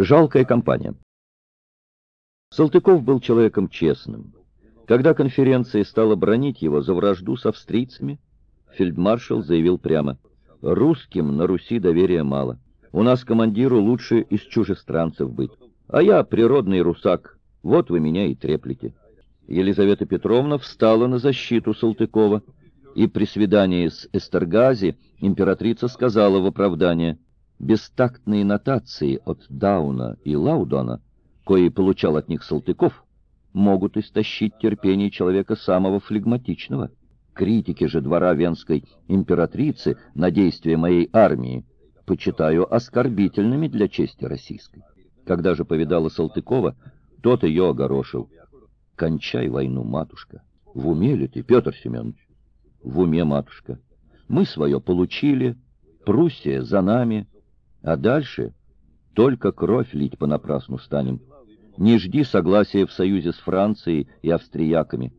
Жалкая компания. Салтыков был человеком честным. Когда конференция стала бронить его за вражду с австрийцами, фельдмаршал заявил прямо, «Русским на Руси доверия мало. У нас командиру лучше из чужестранцев быть. А я природный русак, вот вы меня и треплете». Елизавета Петровна встала на защиту Салтыкова, и при свидании с Эстергази императрица сказала в оправдание, «Бестактные нотации от Дауна и Лаудона, кои получал от них Салтыков, могут истощить терпение человека самого флегматичного. Критики же двора Венской императрицы на действия моей армии почитаю оскорбительными для чести российской. Когда же повидала Салтыкова, тот ее огорошил. Кончай войну, матушка. В уме ли ты, Петр Семенович? В уме, матушка. Мы свое получили, Пруссия за нами, а дальше только кровь лить понапрасну станем. Не жди согласия в союзе с Францией и австрияками.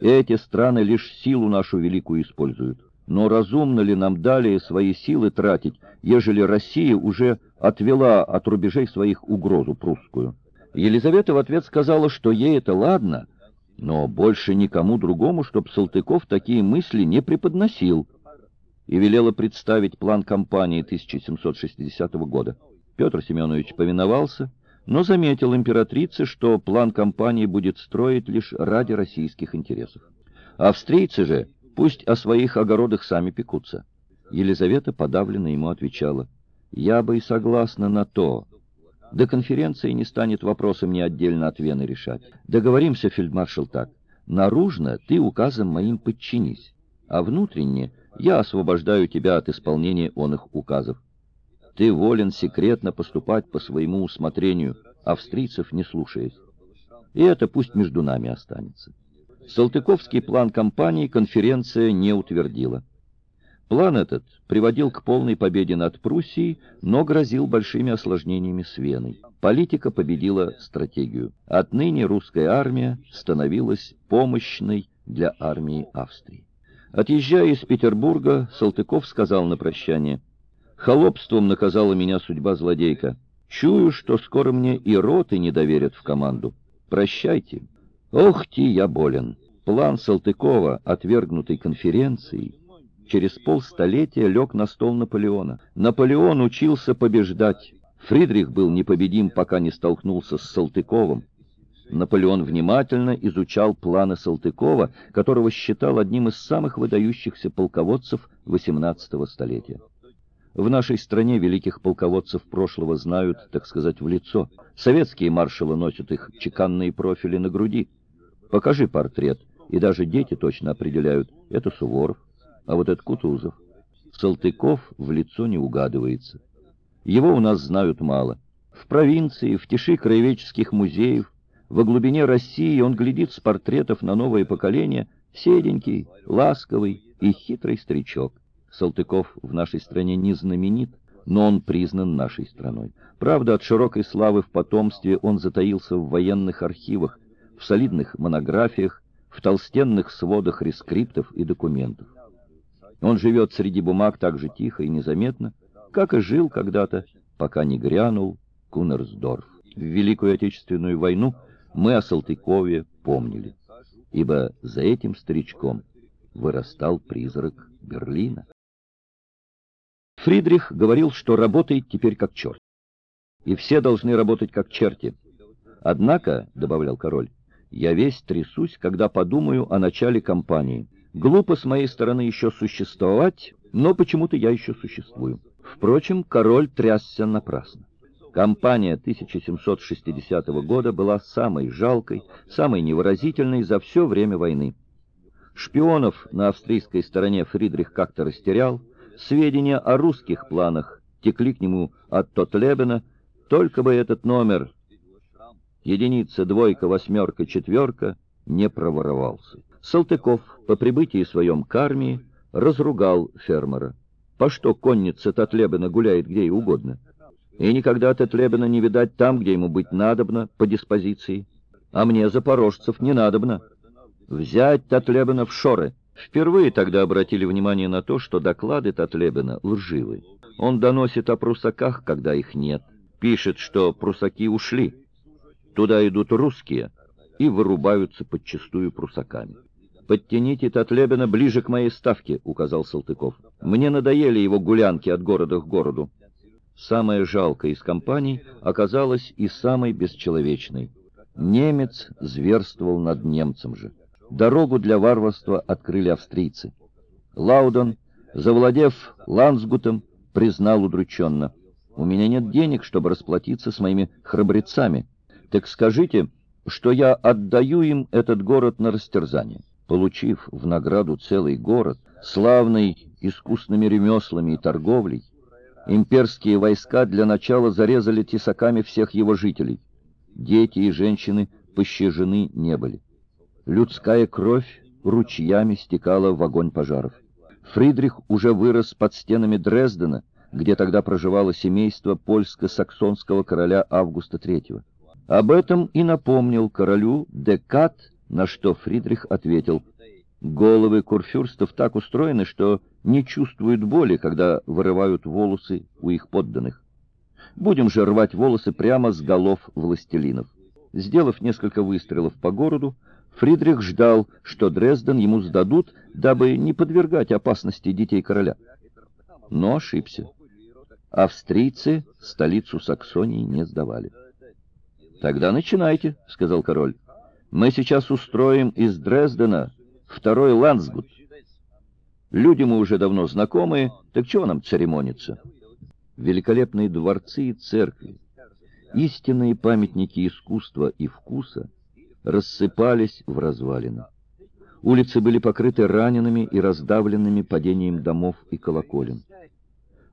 Эти страны лишь силу нашу великую используют. Но разумно ли нам далее свои силы тратить, ежели Россия уже отвела от рубежей своих угрозу прусскую? Елизавета в ответ сказала, что ей это ладно, но больше никому другому, чтоб Салтыков такие мысли не преподносил, и велела представить план кампании 1760 года. Петр Семенович повиновался, но заметил императрице, что план кампании будет строить лишь ради российских интересов. Австрийцы же пусть о своих огородах сами пекутся. Елизавета подавленно ему отвечала, «Я бы и согласна на то, до конференции не станет вопросом ни отдельно от Вены решать. Договоримся, фельдмаршал, так. Наружно ты указом моим подчинись, а внутренне я освобождаю тебя от исполнения он их указов. Ты волен секретно поступать по своему усмотрению, австрийцев не слушаясь. И это пусть между нами останется. Салтыковский план кампании конференция не утвердила. План этот приводил к полной победе над Пруссией, но грозил большими осложнениями с Веной. Политика победила стратегию. Отныне русская армия становилась помощной для армии Австрии. Отъезжая из Петербурга, Салтыков сказал на прощание, «Холопством наказала меня судьба злодейка. Чую, что скоро мне и роты не доверят в команду. Прощайте. Ох, ти, я болен». План Салтыкова, отвергнутый конференцией, через полстолетия лег на стол Наполеона. Наполеон учился побеждать. Фридрих был непобедим, пока не столкнулся с Салтыковым. Наполеон внимательно изучал планы Салтыкова, которого считал одним из самых выдающихся полководцев XVIII столетия. В нашей стране великих полководцев прошлого знают, так сказать, в лицо. Советские маршалы носят их чеканные профили на груди. Покажи портрет, и даже дети точно определяют, это Суворов, а вот этот Кутузов. Салтыков в лицо не угадывается. Его у нас знают мало. В провинции, в тиши краеведческих музеев, во глубине России он глядит с портретов на новое поколение, седенький, ласковый и хитрый старичок. Салтыков в нашей стране не знаменит, но он признан нашей страной. Правда, от широкой славы в потомстве он затаился в военных архивах, в солидных монографиях, в толстенных сводах рескриптов и документов. Он живет среди бумаг так же тихо и незаметно, как и жил когда-то, пока не грянул Кунерсдорф. В Великую Отечественную войну мы о Салтыкове помнили, ибо за этим старичком вырастал призрак Берлина. Фридрих говорил, что работает теперь как черт, и все должны работать как черти. Однако, — добавлял король, — я весь трясусь, когда подумаю о начале кампании. Глупо с моей стороны еще существовать, но почему-то я еще существую. Впрочем, король трясся напрасно. Кампания 1760 года была самой жалкой, самой невыразительной за все время войны. Шпионов на австрийской стороне Фридрих как-то растерял, сведения о русских планах текли к нему от Тотлебена, только бы этот номер единица, двойка, восьмерка, четверка не проворовался. Салтыков по прибытии своем к армии разругал фермера. По что конница Татлебена гуляет где и угодно? И никогда Татлебена не видать там, где ему быть надобно, по диспозиции. А мне, запорожцев, не надобно. Взять Татлебена в шоры. Впервые тогда обратили внимание на то, что доклады Татлебена лживы. Он доносит о прусаках, когда их нет. Пишет, что прусаки ушли. Туда идут русские и вырубаются подчистую прусаками. «Подтяните Татлебина ближе к моей ставке», — указал Салтыков. «Мне надоели его гулянки от города к городу». Самая жалкая из компаний оказалась и самой бесчеловечной. Немец зверствовал над немцем же. Дорогу для варварства открыли австрийцы. Лаудон, завладев Лансгутом, признал удрученно. «У меня нет денег, чтобы расплатиться с моими храбрецами. Так скажите, что я отдаю им этот город на растерзание». Получив в награду целый город, славный искусными ремеслами и торговлей, имперские войска для начала зарезали тесаками всех его жителей. Дети и женщины пощажены не были. Людская кровь ручьями стекала в огонь пожаров. Фридрих уже вырос под стенами Дрездена, где тогда проживало семейство польско-саксонского короля Августа III. Об этом и напомнил королю Декат, на что Фридрих ответил, «Головы курфюрстов так устроены, что не чувствуют боли, когда вырывают волосы у их подданных. Будем же рвать волосы прямо с голов властелинов». Сделав несколько выстрелов по городу, Фридрих ждал, что Дрезден ему сдадут, дабы не подвергать опасности детей короля. Но ошибся. Австрийцы столицу Саксонии не сдавали. «Тогда начинайте», — сказал король. «Мы сейчас устроим из Дрездена второй Лансгут. Люди мы уже давно знакомые, так чего нам церемониться?» Великолепные дворцы и церкви, истинные памятники искусства и вкуса — рассыпались в развалины. Улицы были покрыты ранеными и раздавленными падением домов и колоколен.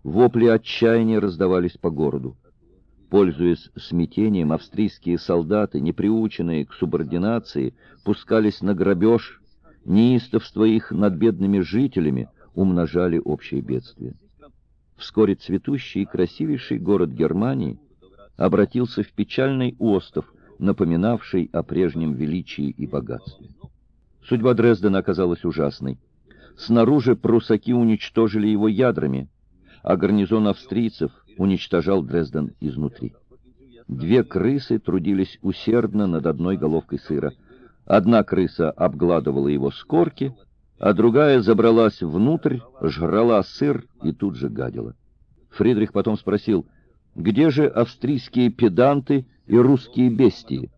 Вопли отчаяния раздавались по городу. Пользуясь смятением, австрийские солдаты, неприученные к субординации, пускались на грабеж, неистовство их над бедными жителями умножали общее бедствие. Вскоре цветущий и красивейший город Германии обратился в печальный остров, напоминавший о прежнем величии и богатстве. Судьба Дрездена оказалась ужасной. Снаружи прусаки уничтожили его ядрами, а гарнизон австрийцев уничтожал Дрезден изнутри. Две крысы трудились усердно над одной головкой сыра. Одна крыса обгладывала его с корки, а другая забралась внутрь, жрала сыр и тут же гадила. Фридрих потом спросил, где же австрийские педанты и русские бестии.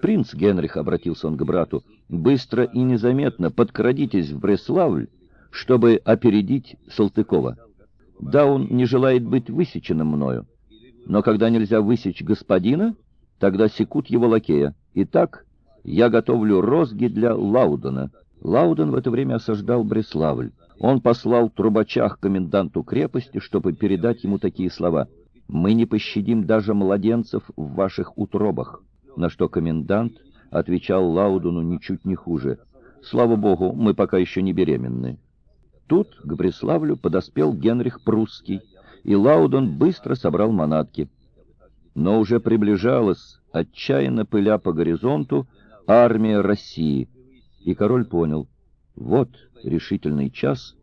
«Принц Генрих», — обратился он к брату, — «быстро и незаметно подкрадитесь в Бреславль, чтобы опередить Салтыкова. Да, он не желает быть высеченным мною, но когда нельзя высечь господина, тогда секут его лакея. Итак, я готовлю розги для Лаудена». Лауден в это время осаждал Бреславль. Он послал трубача коменданту крепости, чтобы передать ему такие слова — мы не пощадим даже младенцев в ваших утробах, на что комендант отвечал Лаудуну ничуть не хуже. Слава богу, мы пока еще не беременны. Тут к Бреславлю подоспел Генрих Прусский, и Лаудон быстро собрал манатки. Но уже приближалась, отчаянно пыля по горизонту, армия России, и король понял, вот решительный час,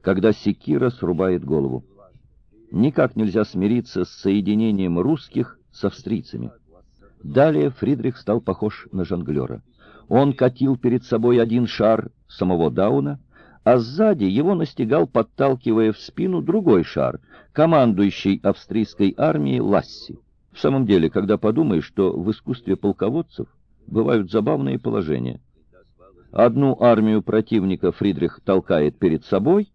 когда секира срубает голову. Никак нельзя смириться с соединением русских с австрийцами. Далее Фридрих стал похож на жонглера. Он катил перед собой один шар самого Дауна, а сзади его настигал, подталкивая в спину другой шар, командующий австрийской армией Ласси. В самом деле, когда подумаешь, что в искусстве полководцев бывают забавные положения. Одну армию противника Фридрих толкает перед собой,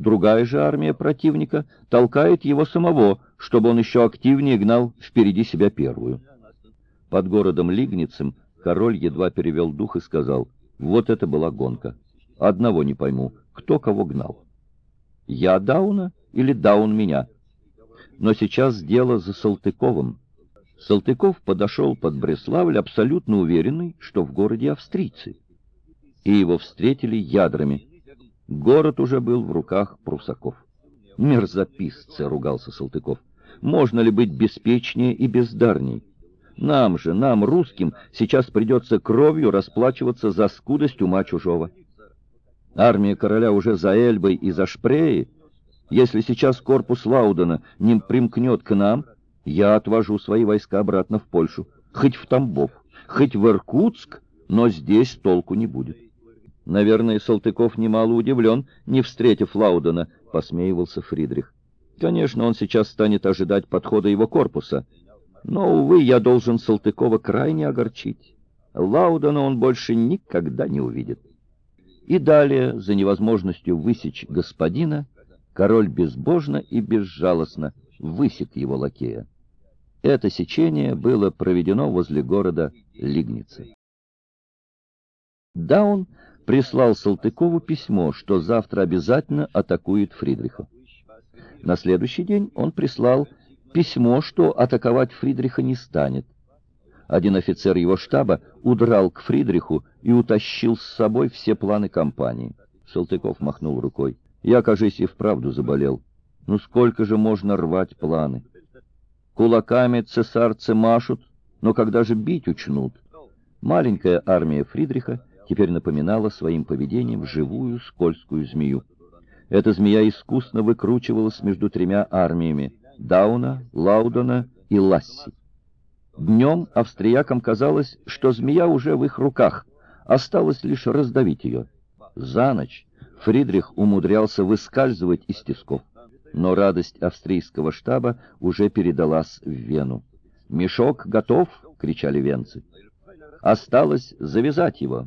Другая же армия противника толкает его самого, чтобы он еще активнее гнал впереди себя первую. Под городом Лигницем король едва перевел дух и сказал, вот это была гонка. Одного не пойму, кто кого гнал. Я Дауна или Даун меня? Но сейчас дело за Салтыковым. Салтыков подошел под Бреславль абсолютно уверенный, что в городе австрийцы. И его встретили ядрами — Город уже был в руках прусаков. «Мерзописцы!» — ругался Салтыков. «Можно ли быть беспечнее и бездарней? Нам же, нам, русским, сейчас придется кровью расплачиваться за скудость ума чужого. Армия короля уже за Эльбой и за Шпреей. Если сейчас корпус Лаудена не примкнет к нам, Я отвожу свои войска обратно в Польшу, хоть в Тамбов, хоть в Иркутск, но здесь толку не будет. Наверное, Салтыков немало удивлен, не встретив Лаудена, посмеивался Фридрих. Конечно, он сейчас станет ожидать подхода его корпуса, но, увы, я должен Салтыкова крайне огорчить. Лаудена он больше никогда не увидит. И далее, за невозможностью высечь господина, король безбожно и безжалостно высек его лакея. Это сечение было проведено возле города Лигницы. Даун прислал Салтыкову письмо, что завтра обязательно атакует Фридриха. На следующий день он прислал письмо, что атаковать Фридриха не станет. Один офицер его штаба удрал к Фридриху и утащил с собой все планы кампании. Салтыков махнул рукой. Я, кажись, и вправду заболел. Ну сколько же можно рвать планы? Кулаками цесарцы машут, но когда же бить учнут? Маленькая армия Фридриха теперь напоминала своим поведением живую скользкую змею. Эта змея искусно выкручивалась между тремя армиями — Дауна, Лаудона и Ласси. Днем австриякам казалось, что змея уже в их руках, осталось лишь раздавить ее. За ночь Фридрих умудрялся выскальзывать из тисков, но радость австрийского штаба уже передалась в Вену. «Мешок готов!» — кричали венцы. Осталось завязать его.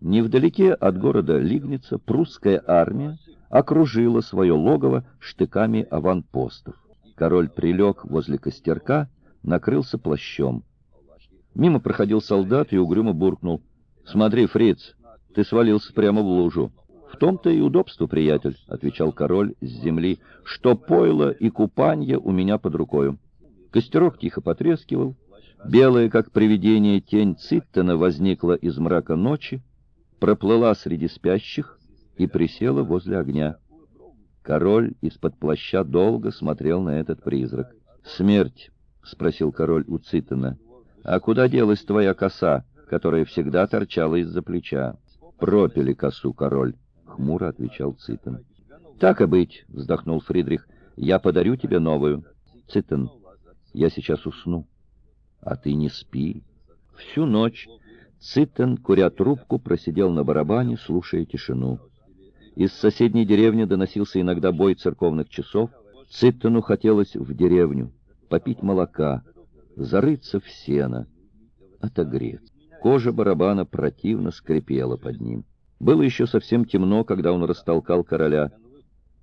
Невдалеке от города Лигница прусская армия окружила свое логово штыками аванпостов. Король прилег возле костерка, накрылся плащом. Мимо проходил солдат и угрюмо буркнул. «Смотри, фриц, ты свалился прямо в лужу». «В том-то и удобство, приятель», — отвечал король с земли, — «что пойло и купанье у меня под рукою». Костерок тихо потрескивал. Белая, как привидение, тень Циттена возникла из мрака ночи, проплыла среди спящих и присела возле огня. Король из-под плаща долго смотрел на этот призрак. «Смерть», — спросил король у Циттена, — «а куда делась твоя коса, которая всегда торчала из-за плеча?» «Пропили косу, король», — хмуро отвечал Циттен. «Так и быть», — вздохнул Фридрих, — «я подарю тебе новую». «Циттен, я сейчас усну, а ты не спи». Всю ночь Циттен, куря трубку, просидел на барабане, слушая тишину. Из соседней деревни доносился иногда бой церковных часов. Циттену хотелось в деревню, попить молока, зарыться в сено, отогреться. Кожа барабана противно скрипела под ним. Было еще совсем темно, когда он растолкал короля.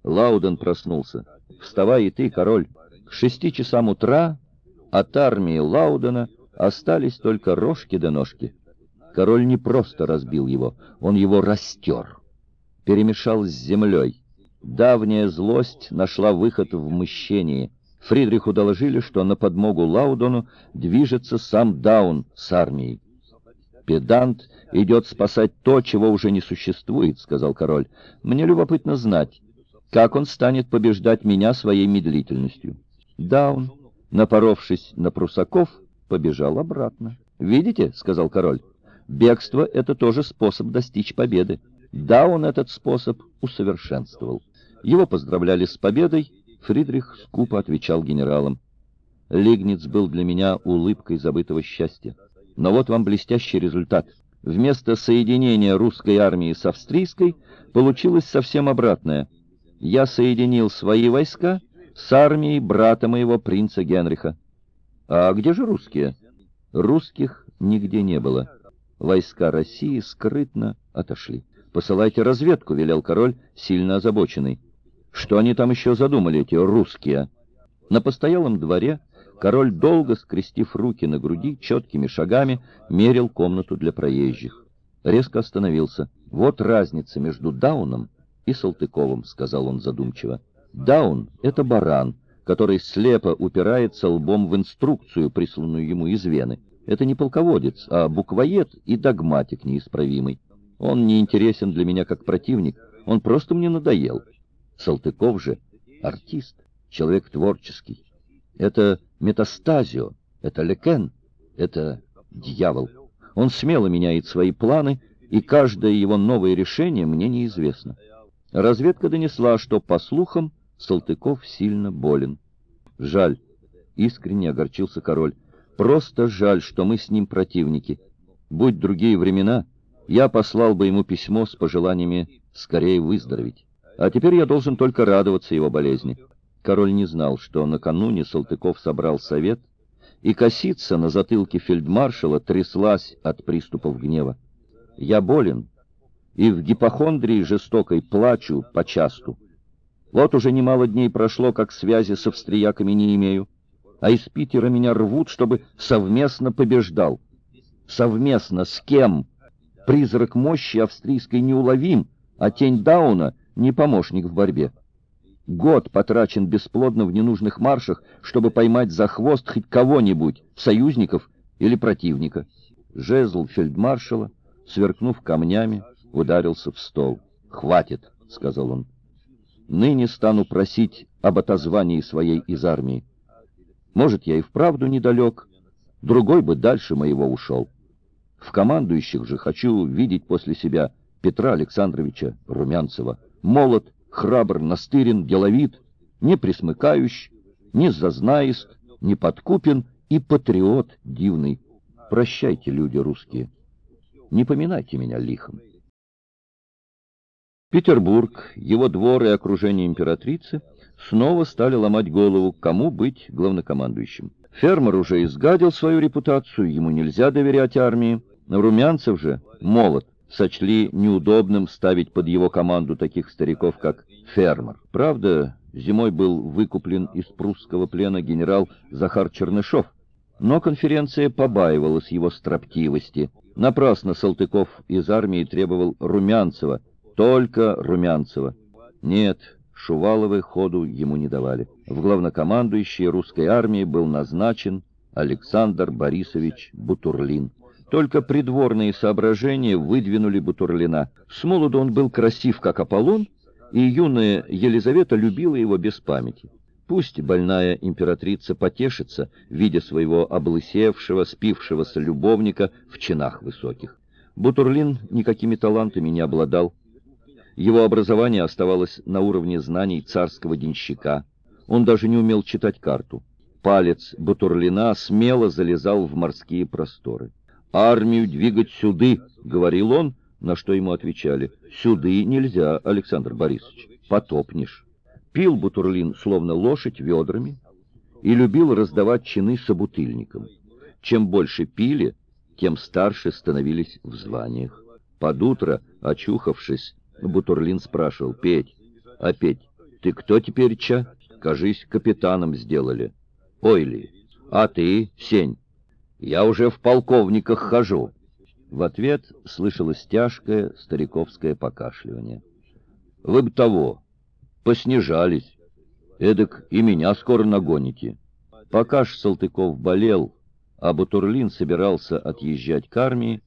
Лауден проснулся. «Вставай и ты, король!» К шести часам утра от армии Лаудена остались только рожки да ножки. Король не просто разбил его, он его растер, перемешал с землей. Давняя злость нашла выход в мщении. Фридриху доложили, что на подмогу Лаудону движется сам Даун с армией. «Педант идет спасать то, чего уже не существует», — сказал король. «Мне любопытно знать, как он станет побеждать меня своей медлительностью». Даун, напоровшись на прусаков, побежал обратно. «Видите?» — сказал король. «Бегство — это тоже способ достичь победы. Даун этот способ усовершенствовал. Его поздравляли с победой, Фридрих скупо отвечал генералам. Лигниц был для меня улыбкой забытого счастья. Но вот вам блестящий результат. Вместо соединения русской армии с австрийской получилось совсем обратное. Я соединил свои войска с армией брата моего принца Генриха. А где же русские? Русских нигде не было. Войска России скрытно отошли. «Посылайте разведку», — велел король, сильно озабоченный. «Что они там еще задумали, эти русские?» На постоялом дворе Король, долго скрестив руки на груди, четкими шагами мерил комнату для проезжих. Резко остановился. «Вот разница между Дауном и Салтыковым», — сказал он задумчиво. «Даун — это баран, который слепо упирается лбом в инструкцию, присланную ему из Вены. Это не полководец, а буквоед и догматик неисправимый. Он не интересен для меня как противник, он просто мне надоел. Салтыков же — артист, человек творческий. Это метастазио, это лекен, это дьявол. Он смело меняет свои планы, и каждое его новое решение мне неизвестно. Разведка донесла, что, по слухам, Салтыков сильно болен. Жаль. искренне огорчился король. Просто жаль, что мы с ним противники. Будь другие времена, я послал бы ему письмо с пожеланиями скорее выздороветь. А теперь я должен только радоваться его болезни. Король не знал, что накануне Салтыков собрал совет, и косица на затылке фельдмаршала тряслась от приступов гнева. «Я болен, и в гипохондрии жестокой плачу почасту. Вот уже немало дней прошло, как связи с австрияками не имею, а из Питера меня рвут, чтобы совместно побеждал. Совместно с кем? Призрак мощи австрийской неуловим, а тень Дауна — не помощник в борьбе. Год потрачен бесплодно в ненужных маршах, чтобы поймать за хвост хоть кого-нибудь, союзников или противника. Жезл фельдмаршала, сверкнув камнями, ударился в стол. «Хватит», — сказал он. «Ныне стану просить об отозвании своей из армии. Может, я и вправду недалек, другой бы дальше моего ушел. В командующих же хочу видеть после себя Петра Александровича Румянцева. Молод, храбр, настырен, деловит, не присмыкающий, не зазнаист, не подкупен и патриот дивный. Прощайте, люди русские, не поминайте меня лихом. Петербург, его двор и окружение императрицы снова стали ломать голову, кому быть главнокомандующим. Фермер уже изгадил свою репутацию, ему нельзя доверять армии. Румянцев же молод, сочли неудобным ставить под его команду таких стариков, как Фермер. Правда, зимой был выкуплен из прусского плена генерал Захар Чернышов, но конференция побаивалась его строптивости. Напрасно Салтыков из армии требовал Румянцева, только Румянцева. Нет, Шуваловы ходу ему не давали. В главнокомандующей русской армии был назначен Александр Борисович Бутурлин. Только придворные соображения выдвинули Бутурлина. С молоду он был красив, как Аполлон, и юная Елизавета любила его без памяти. Пусть больная императрица потешится, видя своего облысевшего, спившегося любовника в чинах высоких. Бутурлин никакими талантами не обладал, его образование оставалось на уровне знаний царского денщика. Он даже не умел читать карту. Палец Бутурлина смело залезал в морские просторы. «Армию двигать сюды», — говорил он, на что ему отвечали. «Сюды нельзя, Александр Борисович, потопнешь». Пил Бутурлин, словно лошадь, ведрами, и любил раздавать чины собутыльникам. Чем больше пили, тем старше становились в званиях. Под утро, очухавшись, Бутурлин спрашивал, «Петь, а Петь, ты кто теперь, ча? Кажись, капитаном сделали». «Ой ли, а ты, Сень, я уже в полковниках хожу». В ответ слышалось тяжкое стариковское покашливание. «Вы бы того, поснижались, эдак и меня скоро нагоните». Пока ж Салтыков болел, а Бутурлин собирался отъезжать к армии,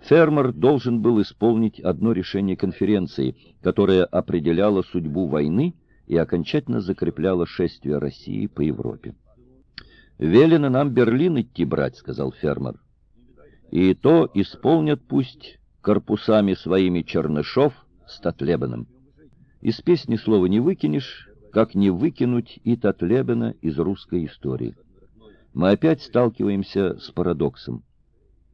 Фермер должен был исполнить одно решение конференции, которое определяло судьбу войны и окончательно закрепляло шествие России по Европе. «Велено нам Берлин идти брать», — сказал фермер. «И то исполнят пусть корпусами своими Чернышов с Татлебаном. Из песни слова не выкинешь, как не выкинуть и Татлебена из русской истории. Мы опять сталкиваемся с парадоксом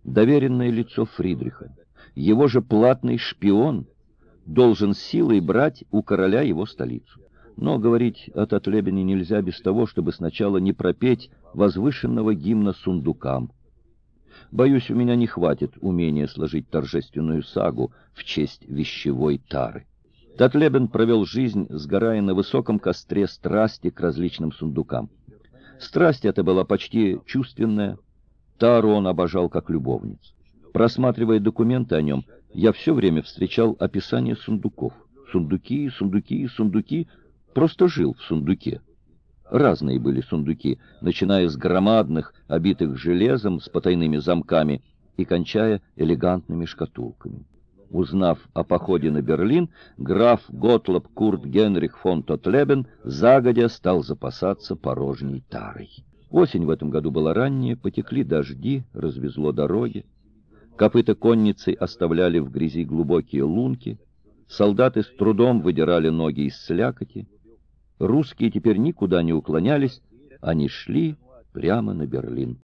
доверенное лицо Фридриха, его же платный шпион, должен силой брать у короля его столицу. Но говорить о Татлебине нельзя без того, чтобы сначала не пропеть возвышенного гимна сундукам. Боюсь, у меня не хватит умения сложить торжественную сагу в честь вещевой тары. Татлебен провел жизнь, сгорая на высоком костре страсти к различным сундукам. Страсть эта была почти чувственная, Тару он обожал как любовниц. Просматривая документы о нем, я все время встречал описание сундуков. Сундуки, сундуки, сундуки. Просто жил в сундуке. Разные были сундуки, начиная с громадных, обитых железом, с потайными замками, и кончая элегантными шкатулками. Узнав о походе на Берлин, граф Готлоб Курт Генрих фон Тотлебен загодя стал запасаться порожней тарой. Осень в этом году была ранняя, потекли дожди, развезло дороги. Копыта конницы оставляли в грязи глубокие лунки, солдаты с трудом выдирали ноги из слякоти. Русские теперь никуда не уклонялись, они шли прямо на Берлин.